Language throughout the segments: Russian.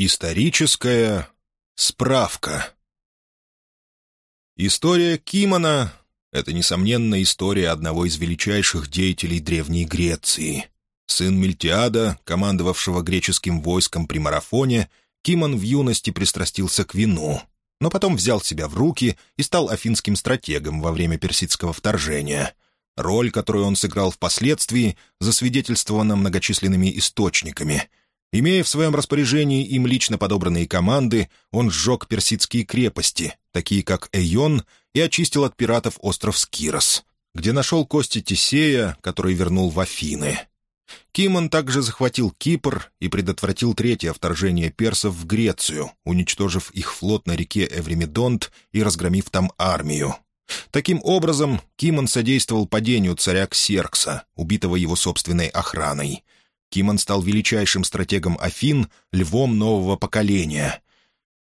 Историческая справка История Кимона — это, несомненно, история одного из величайших деятелей Древней Греции. Сын Мельтиада, командовавшего греческим войском при марафоне, Кимон в юности пристрастился к вину, но потом взял себя в руки и стал афинским стратегом во время персидского вторжения. Роль, которую он сыграл впоследствии, засвидетельствована многочисленными источниками — Имея в своем распоряжении им лично подобранные команды, он сжег персидские крепости, такие как Эйон, и очистил от пиратов остров Скирос, где нашел кости Тисея, который вернул в Афины. Кимон также захватил Кипр и предотвратил третье вторжение персов в Грецию, уничтожив их флот на реке Эвремедонт и разгромив там армию. Таким образом, Кимон содействовал падению царя Ксеркса, убитого его собственной охраной — Кимон стал величайшим стратегом Афин, львом нового поколения.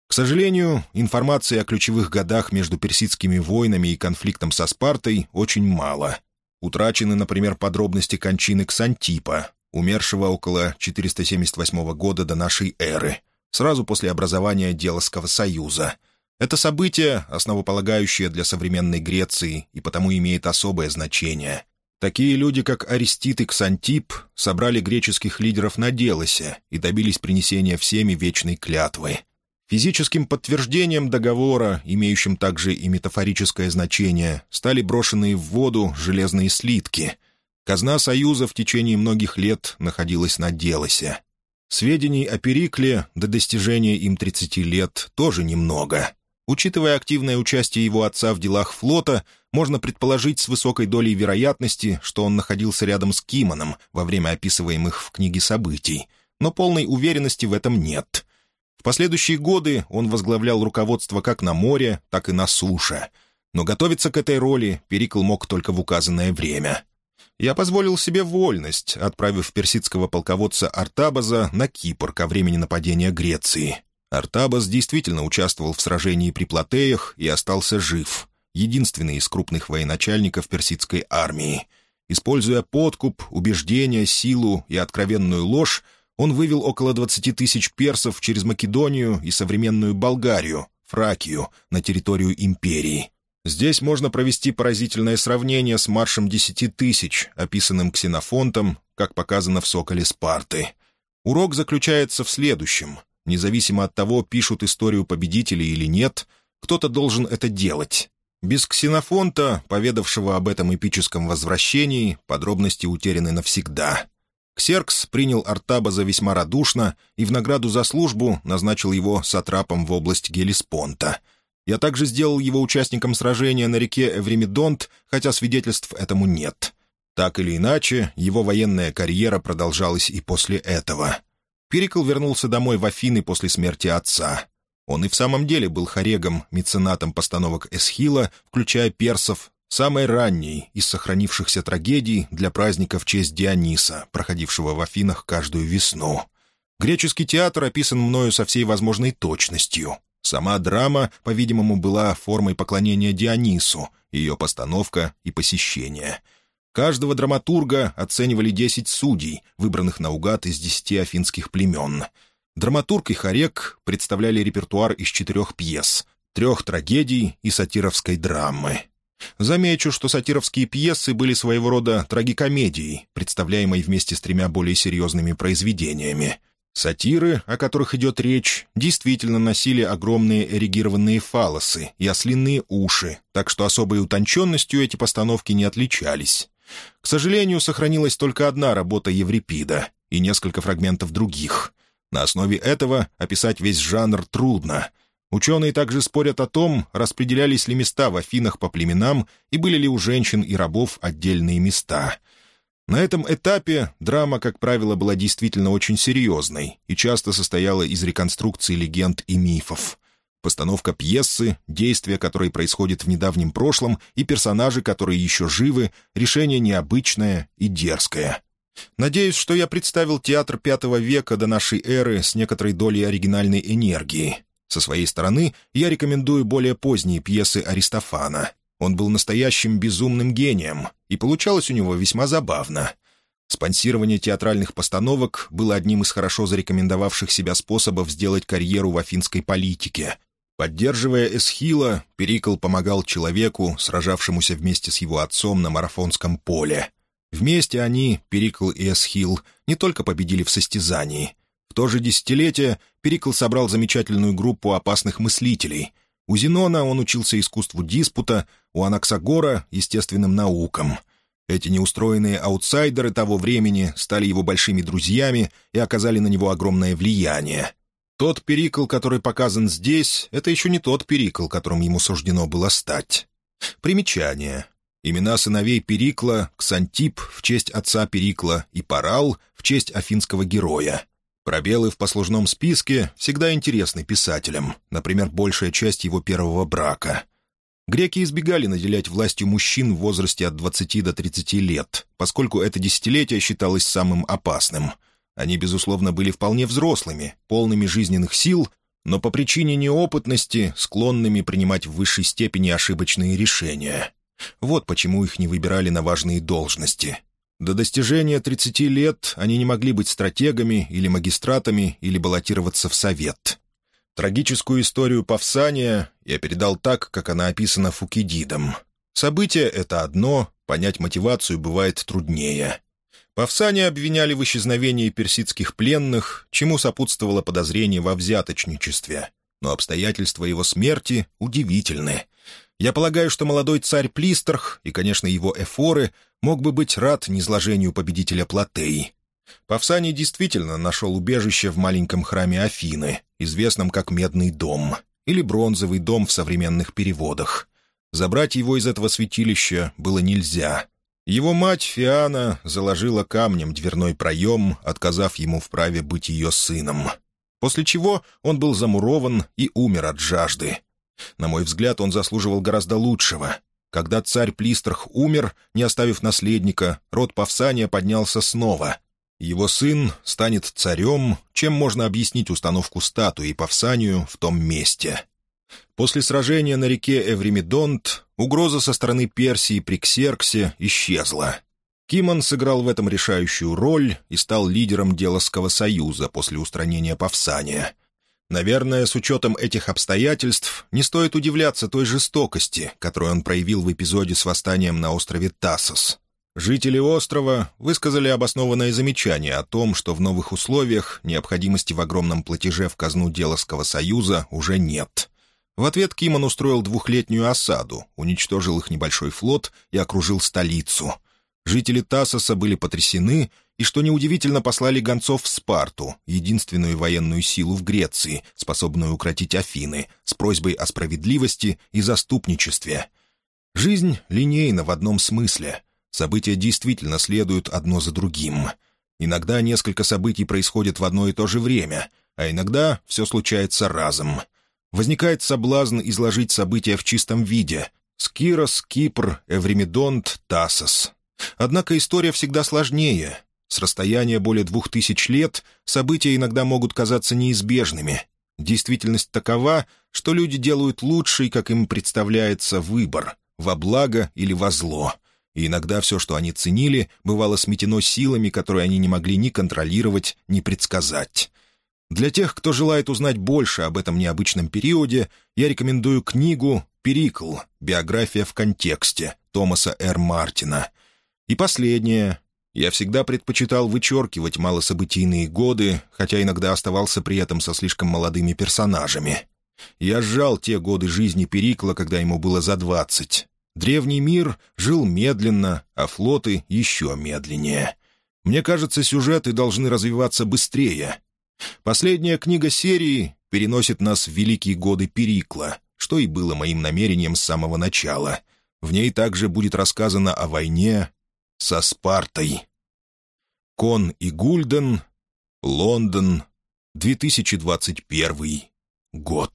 К сожалению, информации о ключевых годах между персидскими войнами и конфликтом со Спартой очень мало. Утрачены, например, подробности кончины Ксантипа, умершего около 478 года до нашей эры, сразу после образования Делосского союза. Это событие, основополагающее для современной Греции и потому имеет особое значение — Такие люди, как Аристит и Ксантип, собрали греческих лидеров на Делосе и добились принесения всеми вечной клятвы. Физическим подтверждением договора, имеющим также и метафорическое значение, стали брошенные в воду железные слитки. Казна Союза в течение многих лет находилась на Делосе. Сведений о Перикле до достижения им 30 лет тоже немного. Учитывая активное участие его отца в делах флота, можно предположить с высокой долей вероятности, что он находился рядом с Кимоном во время описываемых в книге событий, но полной уверенности в этом нет. В последующие годы он возглавлял руководство как на море, так и на суше. Но готовиться к этой роли Перикл мог только в указанное время. Я позволил себе вольность, отправив персидского полководца Артабаза на Кипр ко времени нападения Греции. Артабас действительно участвовал в сражении при Платеях и остался жив, единственный из крупных военачальников персидской армии. Используя подкуп, убеждения, силу и откровенную ложь, он вывел около 20 тысяч персов через Македонию и современную Болгарию, Фракию, на территорию империи. Здесь можно провести поразительное сравнение с маршем десяти тысяч, описанным Ксенофонтом, как показано в «Соколе Спарты». Урок заключается в следующем. Независимо от того, пишут историю победителей или нет, кто-то должен это делать. Без Ксенофонта, поведавшего об этом эпическом возвращении, подробности утеряны навсегда. Ксеркс принял Артаба за весьма радушно и в награду за службу назначил его сатрапом в область Гелиспонта. Я также сделал его участником сражения на реке Эвремидонт, хотя свидетельств этому нет. Так или иначе, его военная карьера продолжалась и после этого. Перикл вернулся домой в Афины после смерти отца. Он и в самом деле был хорегом, меценатом постановок Эсхила, включая персов, самой ранней из сохранившихся трагедий для праздника в честь Диониса, проходившего в Афинах каждую весну. Греческий театр описан мною со всей возможной точностью. Сама драма, по-видимому, была формой поклонения Дионису, ее постановка и посещение — Каждого драматурга оценивали десять судей, выбранных наугад из десяти афинских племен. Драматург и хорек представляли репертуар из четырех пьес, трех трагедий и сатировской драмы. Замечу, что сатировские пьесы были своего рода трагикомедией, представляемой вместе с тремя более серьезными произведениями. Сатиры, о которых идет речь, действительно носили огромные эрегированные фалосы и ослинные уши, так что особой утонченностью эти постановки не отличались. К сожалению, сохранилась только одна работа Еврипида и несколько фрагментов других. На основе этого описать весь жанр трудно. Ученые также спорят о том, распределялись ли места в Афинах по племенам и были ли у женщин и рабов отдельные места. На этом этапе драма, как правило, была действительно очень серьезной и часто состояла из реконструкции легенд и мифов постановка пьесы, действия, которые происходят в недавнем прошлом, и персонажи, которые еще живы, решение необычное и дерзкое. Надеюсь, что я представил театр пятого века до нашей эры с некоторой долей оригинальной энергии. Со своей стороны, я рекомендую более поздние пьесы Аристофана. Он был настоящим безумным гением, и получалось у него весьма забавно. Спонсирование театральных постановок было одним из хорошо зарекомендовавших себя способов сделать карьеру в афинской политике. Поддерживая Эсхила, Перикл помогал человеку, сражавшемуся вместе с его отцом на марафонском поле. Вместе они, Перикл и Эсхил, не только победили в состязании. В то же десятилетие Перикл собрал замечательную группу опасных мыслителей. У Зенона он учился искусству диспута, у Анаксагора — естественным наукам — эти неустроенные аутсайдеры того времени стали его большими друзьями и оказали на него огромное влияние. Тот Перикл, который показан здесь, это еще не тот Перикл, которым ему суждено было стать. Примечание. Имена сыновей Перикла — Ксантип в честь отца Перикла и Парал в честь афинского героя. Пробелы в послужном списке всегда интересны писателям, например, большая часть его первого брака — Греки избегали наделять властью мужчин в возрасте от 20 до 30 лет, поскольку это десятилетие считалось самым опасным. Они, безусловно, были вполне взрослыми, полными жизненных сил, но по причине неопытности склонными принимать в высшей степени ошибочные решения. Вот почему их не выбирали на важные должности. До достижения 30 лет они не могли быть стратегами или магистратами или баллотироваться в совет. Трагическую историю Павсания я передал так, как она описана Фукидидом. Событие — это одно, понять мотивацию бывает труднее. Павсания обвиняли в исчезновении персидских пленных, чему сопутствовало подозрение во взяточничестве. Но обстоятельства его смерти удивительны. Я полагаю, что молодой царь Плистерх и, конечно, его эфоры мог бы быть рад низложению победителя Платеи. Павсаний действительно нашел убежище в маленьком храме Афины, известном как Медный дом, или Бронзовый дом в современных переводах. Забрать его из этого святилища было нельзя. Его мать Фиана заложила камнем дверной проем, отказав ему в праве быть ее сыном. После чего он был замурован и умер от жажды. На мой взгляд, он заслуживал гораздо лучшего. Когда царь Плистрах умер, не оставив наследника, род Павсания поднялся снова — его сын станет царем, чем можно объяснить установку статуи Павсанию в том месте. После сражения на реке Эвримидонт угроза со стороны Персии при Ксерксе исчезла. Кимон сыграл в этом решающую роль и стал лидером Делосского союза после устранения Павсания. Наверное, с учетом этих обстоятельств не стоит удивляться той жестокости, которую он проявил в эпизоде с восстанием на острове Тассос. Жители острова высказали обоснованное замечание о том, что в новых условиях необходимости в огромном платеже в казну Делосского союза уже нет. В ответ Кимон устроил двухлетнюю осаду, уничтожил их небольшой флот и окружил столицу. Жители Тассоса были потрясены и, что неудивительно, послали гонцов в Спарту, единственную военную силу в Греции, способную укротить Афины, с просьбой о справедливости и заступничестве. Жизнь линейна в одном смысле — События действительно следуют одно за другим. Иногда несколько событий происходят в одно и то же время, а иногда все случается разом. Возникает соблазн изложить события в чистом виде. Скирос, Кипр, Эвремидонт, Тассос. Однако история всегда сложнее. С расстояния более двух тысяч лет события иногда могут казаться неизбежными. Действительность такова, что люди делают лучший, как им представляется, выбор — во благо или во зло — и иногда все, что они ценили, бывало сметено силами, которые они не могли ни контролировать, ни предсказать. Для тех, кто желает узнать больше об этом необычном периоде, я рекомендую книгу «Перикл. Биография в контексте» Томаса Р. Мартина. И последнее. Я всегда предпочитал вычеркивать малособытийные годы, хотя иногда оставался при этом со слишком молодыми персонажами. Я сжал те годы жизни Перикла, когда ему было за двадцать. Древний мир жил медленно, а флоты еще медленнее. Мне кажется, сюжеты должны развиваться быстрее. Последняя книга серии переносит нас в великие годы Перикла, что и было моим намерением с самого начала. В ней также будет рассказано о войне со Спартой. Кон и Гульден, Лондон, 2021 год.